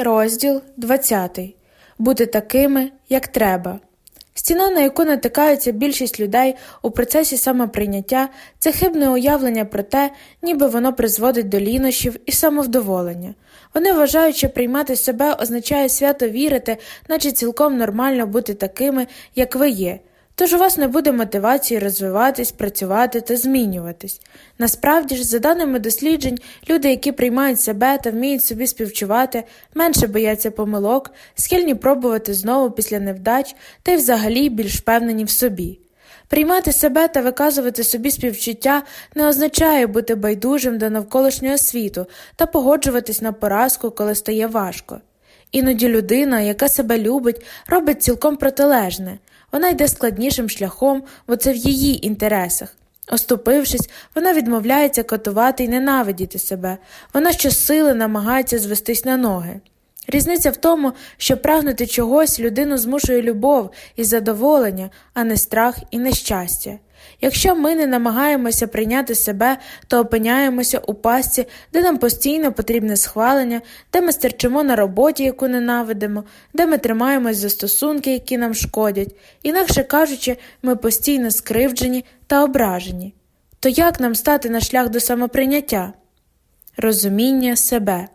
Розділ 20. Бути такими, як треба. Стіна, на яку натикаються більшість людей у процесі самоприйняття, це хибне уявлення про те, ніби воно призводить до лінощів і самовдоволення. Вони вважають, що приймати себе означає свято вірити, наче цілком нормально бути такими, як ви є, Тож у вас не буде мотивації розвиватись, працювати та змінюватись. Насправді ж, за даними досліджень, люди, які приймають себе та вміють собі співчувати, менше бояться помилок, схильні пробувати знову після невдач та й взагалі більш впевнені в собі. Приймати себе та виказувати собі співчуття не означає бути байдужим до навколишнього світу та погоджуватись на поразку, коли стає важко. Іноді людина, яка себе любить, робить цілком протилежне. Вона йде складнішим шляхом, бо це в її інтересах. Оступившись, вона відмовляється котувати і ненавидіти себе, вона щосили намагається звестись на ноги. Різниця в тому, що прагнути чогось людину змушує любов і задоволення, а не страх і нещастя. Якщо ми не намагаємося прийняти себе, то опиняємося у пастці, де нам постійно потрібне схвалення, де ми стерчимо на роботі, яку ненавидимо, де ми тримаємось за стосунки, які нам шкодять, інакше кажучи, ми постійно скривджені та ображені. То як нам стати на шлях до самоприйняття? Розуміння себе.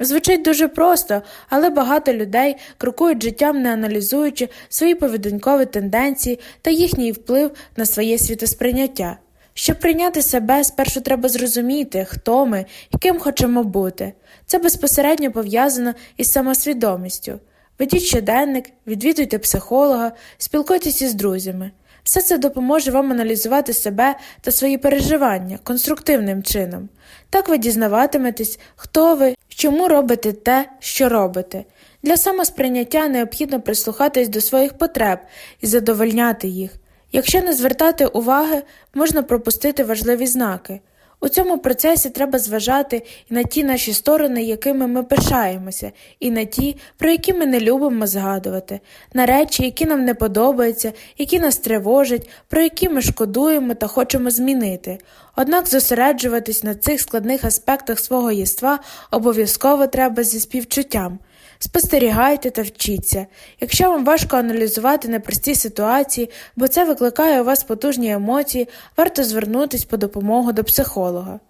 Звучить дуже просто, але багато людей крокують життям, не аналізуючи свої поведінкові тенденції та їхній вплив на своє світосприйняття. Щоб прийняти себе, спершу треба зрозуміти, хто ми і ким хочемо бути. Це безпосередньо пов'язано із самосвідомістю. Ведіть щоденник, відвідуйте психолога, спілкуйтесь із друзями. Все це допоможе вам аналізувати себе та свої переживання конструктивним чином. Так ви дізнаватиметесь, хто ви, чому робите те, що робите. Для самосприйняття необхідно прислухатись до своїх потреб і задовольняти їх. Якщо не звертати уваги, можна пропустити важливі знаки. У цьому процесі треба зважати і на ті наші сторони, якими ми пишаємося, і на ті, про які ми не любимо згадувати, на речі, які нам не подобаються, які нас тривожать, про які ми шкодуємо та хочемо змінити. Однак зосереджуватись на цих складних аспектах свого єства обов'язково треба зі співчуттям. Спостерігайте та вчіться. Якщо вам важко аналізувати непрості ситуації, бо це викликає у вас потужні емоції, варто звернутися по допомогу до психолога.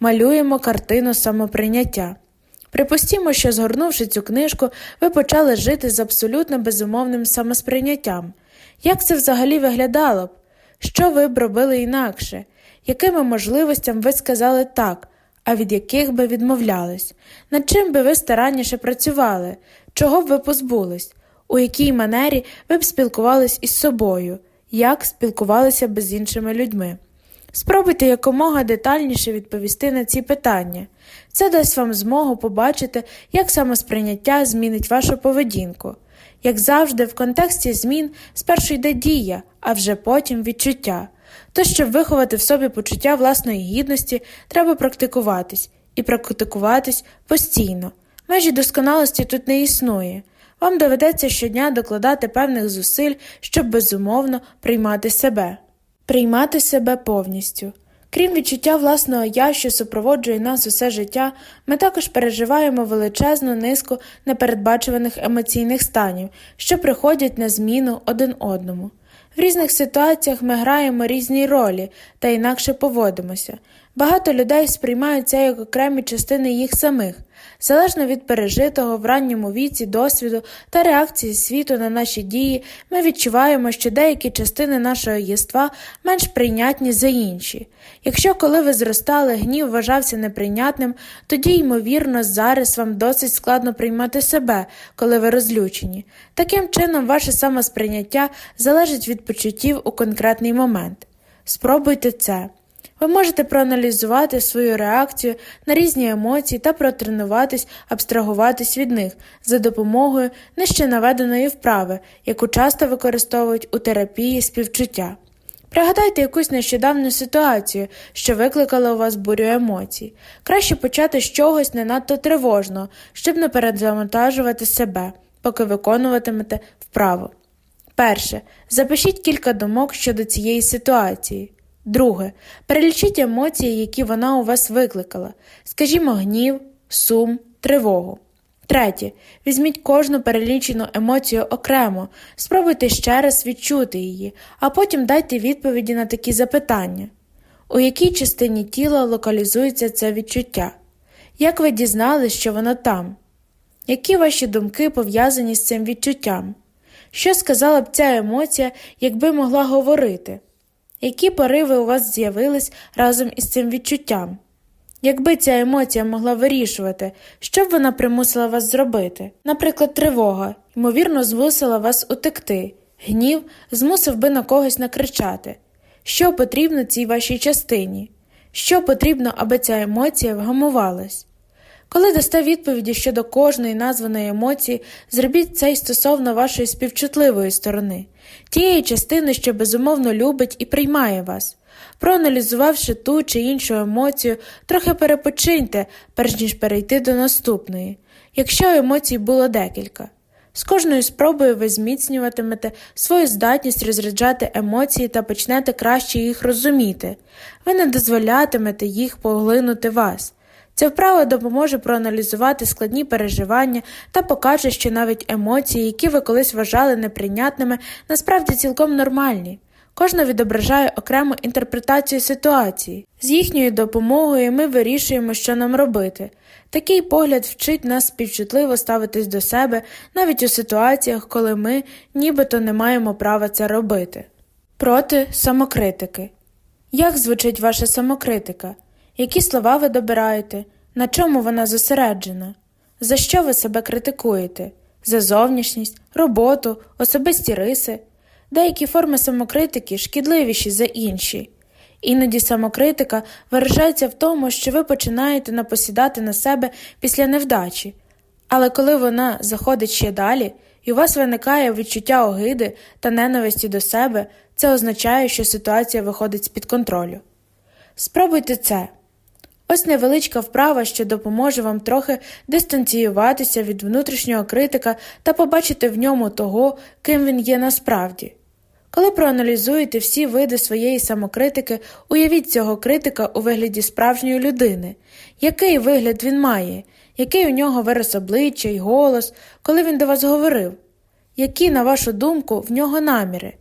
Малюємо картину самоприйняття. Припустімо, що, згорнувши цю книжку, ви почали жити з абсолютно безумовним самосприйняттям. Як це взагалі виглядало б? Що ви б робили інакше? Якими можливостям ви сказали так, а від яких би відмовлялись, над чим би ви старанніше працювали, чого б ви позбулись, у якій манері ви б спілкувались із собою, як спілкувалися б з іншими людьми. Спробуйте якомога детальніше відповісти на ці питання. Це дасть вам змогу побачити, як самосприйняття змінить вашу поведінку. Як завжди, в контексті змін спершу йде дія, а вже потім відчуття. То, щоб виховати в собі почуття власної гідності, треба практикуватись і практикуватись постійно. Межі досконалості тут не існує. Вам доведеться щодня докладати певних зусиль, щоб безумовно приймати себе, приймати себе повністю. Крім відчуття власного я, що супроводжує нас усе життя, ми також переживаємо величезну низку непередбачуваних емоційних станів, що приходять на зміну один одному. В різних ситуаціях ми граємо різні ролі та інакше поводимося. Багато людей сприймають це як окремі частини їх самих, залежно від пережитого в ранньому віці, досвіду та реакції світу на наші дії, ми відчуваємо, що деякі частини нашого єства менш прийнятні за інші. Якщо коли ви зростали, гнів вважався неприйнятним, тоді, ймовірно, зараз вам досить складно приймати себе, коли ви розлючені. Таким чином, ваше самосприйняття залежить від почуттів у конкретний момент. Спробуйте це. Ви можете проаналізувати свою реакцію на різні емоції та протренуватись, абстрагуватись від них за допомогою нижче наведеної вправи, яку часто використовують у терапії співчуття. Пригадайте якусь нещодавню ситуацію, що викликала у вас бурю емоцій. Краще почати з чогось не надто тривожного, щоб не перезавантажувати себе, поки виконуватимете вправу. Перше. Запишіть кілька думок щодо цієї ситуації. Друге. Перелічіть емоції, які вона у вас викликала, скажімо, гнів, сум, тривогу. Третє. Візьміть кожну перелічену емоцію окремо, спробуйте ще раз відчути її, а потім дайте відповіді на такі запитання. У якій частині тіла локалізується це відчуття? Як ви дізналися, що воно там? Які ваші думки пов'язані з цим відчуттям? Що сказала б ця емоція, якби могла говорити? Які пориви у вас з'явились разом із цим відчуттям? Якби ця емоція могла вирішувати, що б вона примусила вас зробити? Наприклад, тривога, ймовірно, змусила вас утекти, гнів змусив би на когось накричати. Що потрібно цій вашій частині? Що потрібно, аби ця емоція вгамувалась? Коли дасте відповіді щодо кожної названої емоції, зробіть це й стосовно вашої співчутливої сторони, тієї частини, що безумовно любить і приймає вас. Проаналізувавши ту чи іншу емоцію, трохи перепочиньте, перш ніж перейти до наступної, якщо емоцій було декілька. З кожною спробою ви зміцнюватимете свою здатність розряджати емоції та почнете краще їх розуміти, ви не дозволятимете їх поглинути вас. Ця вправа допоможе проаналізувати складні переживання та покаже, що навіть емоції, які ви колись вважали неприйнятними, насправді цілком нормальні. Кожна відображає окрему інтерпретацію ситуації. З їхньою допомогою ми вирішуємо, що нам робити. Такий погляд вчить нас співчутливо ставитись до себе навіть у ситуаціях, коли ми нібито не маємо права це робити. Проти самокритики. Як звучить ваша самокритика? Які слова ви добираєте? На чому вона зосереджена? За що ви себе критикуєте? За зовнішність, роботу, особисті риси? Деякі форми самокритики шкідливіші за інші. Іноді самокритика виражається в тому, що ви починаєте напосідати на себе після невдачі, але коли вона заходить ще далі, і у вас виникає відчуття огиди та ненависті до себе, це означає, що ситуація виходить з під контролю. Спробуйте це. Ось невеличка вправа, що допоможе вам трохи дистанціюватися від внутрішнього критика та побачити в ньому того, ким він є насправді. Коли проаналізуєте всі види своєї самокритики, уявіть цього критика у вигляді справжньої людини, який вигляд він має, який у нього вираз обличчя й голос, коли він до вас говорив, які, на вашу думку, в нього наміри.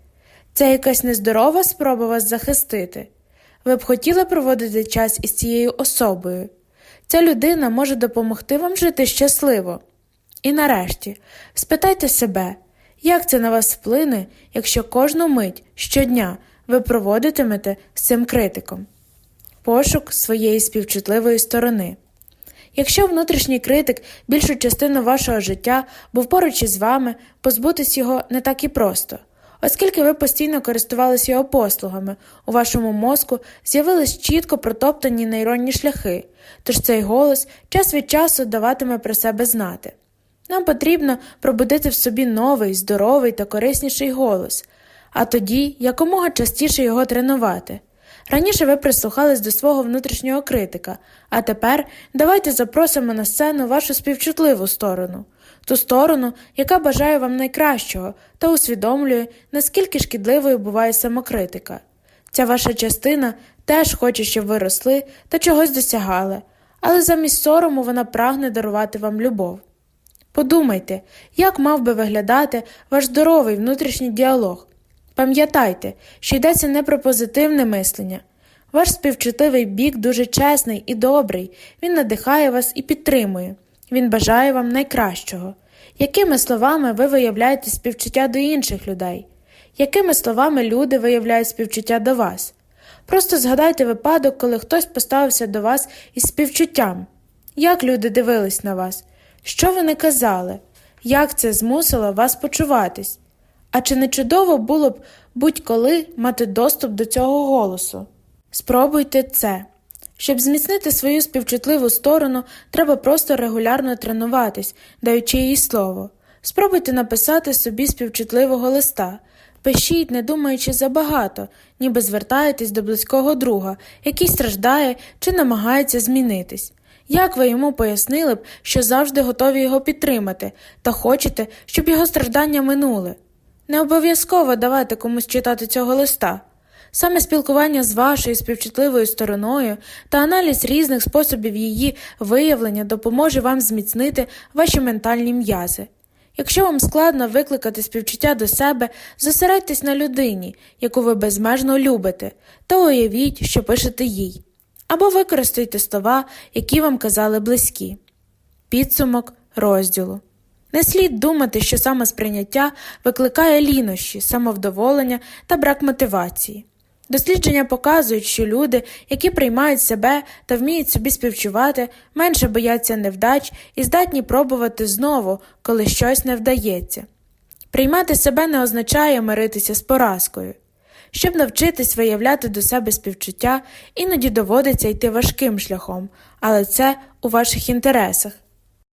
Це якась нездорова спроба вас захистити. Ви б хотіли проводити час із цією особою. Ця людина може допомогти вам жити щасливо. І нарешті, спитайте себе. Як це на вас вплине, якщо кожну мить щодня ви проводитимете з цим критиком? Пошук своєї співчутливої сторони. Якщо внутрішній критик більшу частину вашого життя був поруч із вами, позбутись його не так і просто, оскільки ви постійно користувалися його послугами, у вашому мозку з'явились чітко протоптані нейронні шляхи, тож цей голос час від часу даватиме про себе знати. Нам потрібно пробудити в собі новий, здоровий та корисніший голос, а тоді якомога частіше його тренувати. Раніше ви прислухались до свого внутрішнього критика, а тепер давайте запросимо на сцену вашу співчутливу сторону, ту сторону, яка бажає вам найкращого та усвідомлює, наскільки шкідливою буває самокритика. Ця ваша частина теж хоче, щоб ви росли та чогось досягали, але замість сорому вона прагне дарувати вам любов. Подумайте, як мав би виглядати ваш здоровий внутрішній діалог. Пам'ятайте, що йдеться не про позитивне мислення. Ваш співчутливий бік дуже чесний і добрий, він надихає вас і підтримує, він бажає вам найкращого. Якими словами ви виявляєте співчуття до інших людей? Якими словами люди виявляють співчуття до вас? Просто згадайте випадок, коли хтось поставився до вас із співчуттям. Як люди дивились на вас? Що ви не казали? Як це змусило вас почуватись? А чи не чудово було б будь-коли мати доступ до цього голосу? Спробуйте це. Щоб зміцнити свою співчутливу сторону, треба просто регулярно тренуватись, даючи їй слово. Спробуйте написати собі співчутливого листа, пишіть, не думаючи забагато, ніби звертаєтесь до близького друга, який страждає чи намагається змінитись. Як ви йому пояснили б, що завжди готові його підтримати, та хочете, щоб його страждання минули? Не обов'язково давати комусь читати цього листа. Саме спілкування з вашою співчутливою стороною та аналіз різних способів її виявлення допоможе вам зміцнити ваші ментальні м'язи. Якщо вам складно викликати співчуття до себе, зосередьтесь на людині, яку ви безмежно любите, та уявіть, що пишете їй, або використайте слова, які вам казали близькі. Підсумок розділу. Не слід думати, що самосприйняття викликає лінощі, самовдоволення та брак мотивації. Дослідження показують, що люди, які приймають себе та вміють собі співчувати, менше бояться невдач і здатні пробувати знову, коли щось не вдається. Приймати себе не означає миритися з поразкою. Щоб навчитись виявляти до себе співчуття, іноді доводиться йти важким шляхом, але це у ваших інтересах.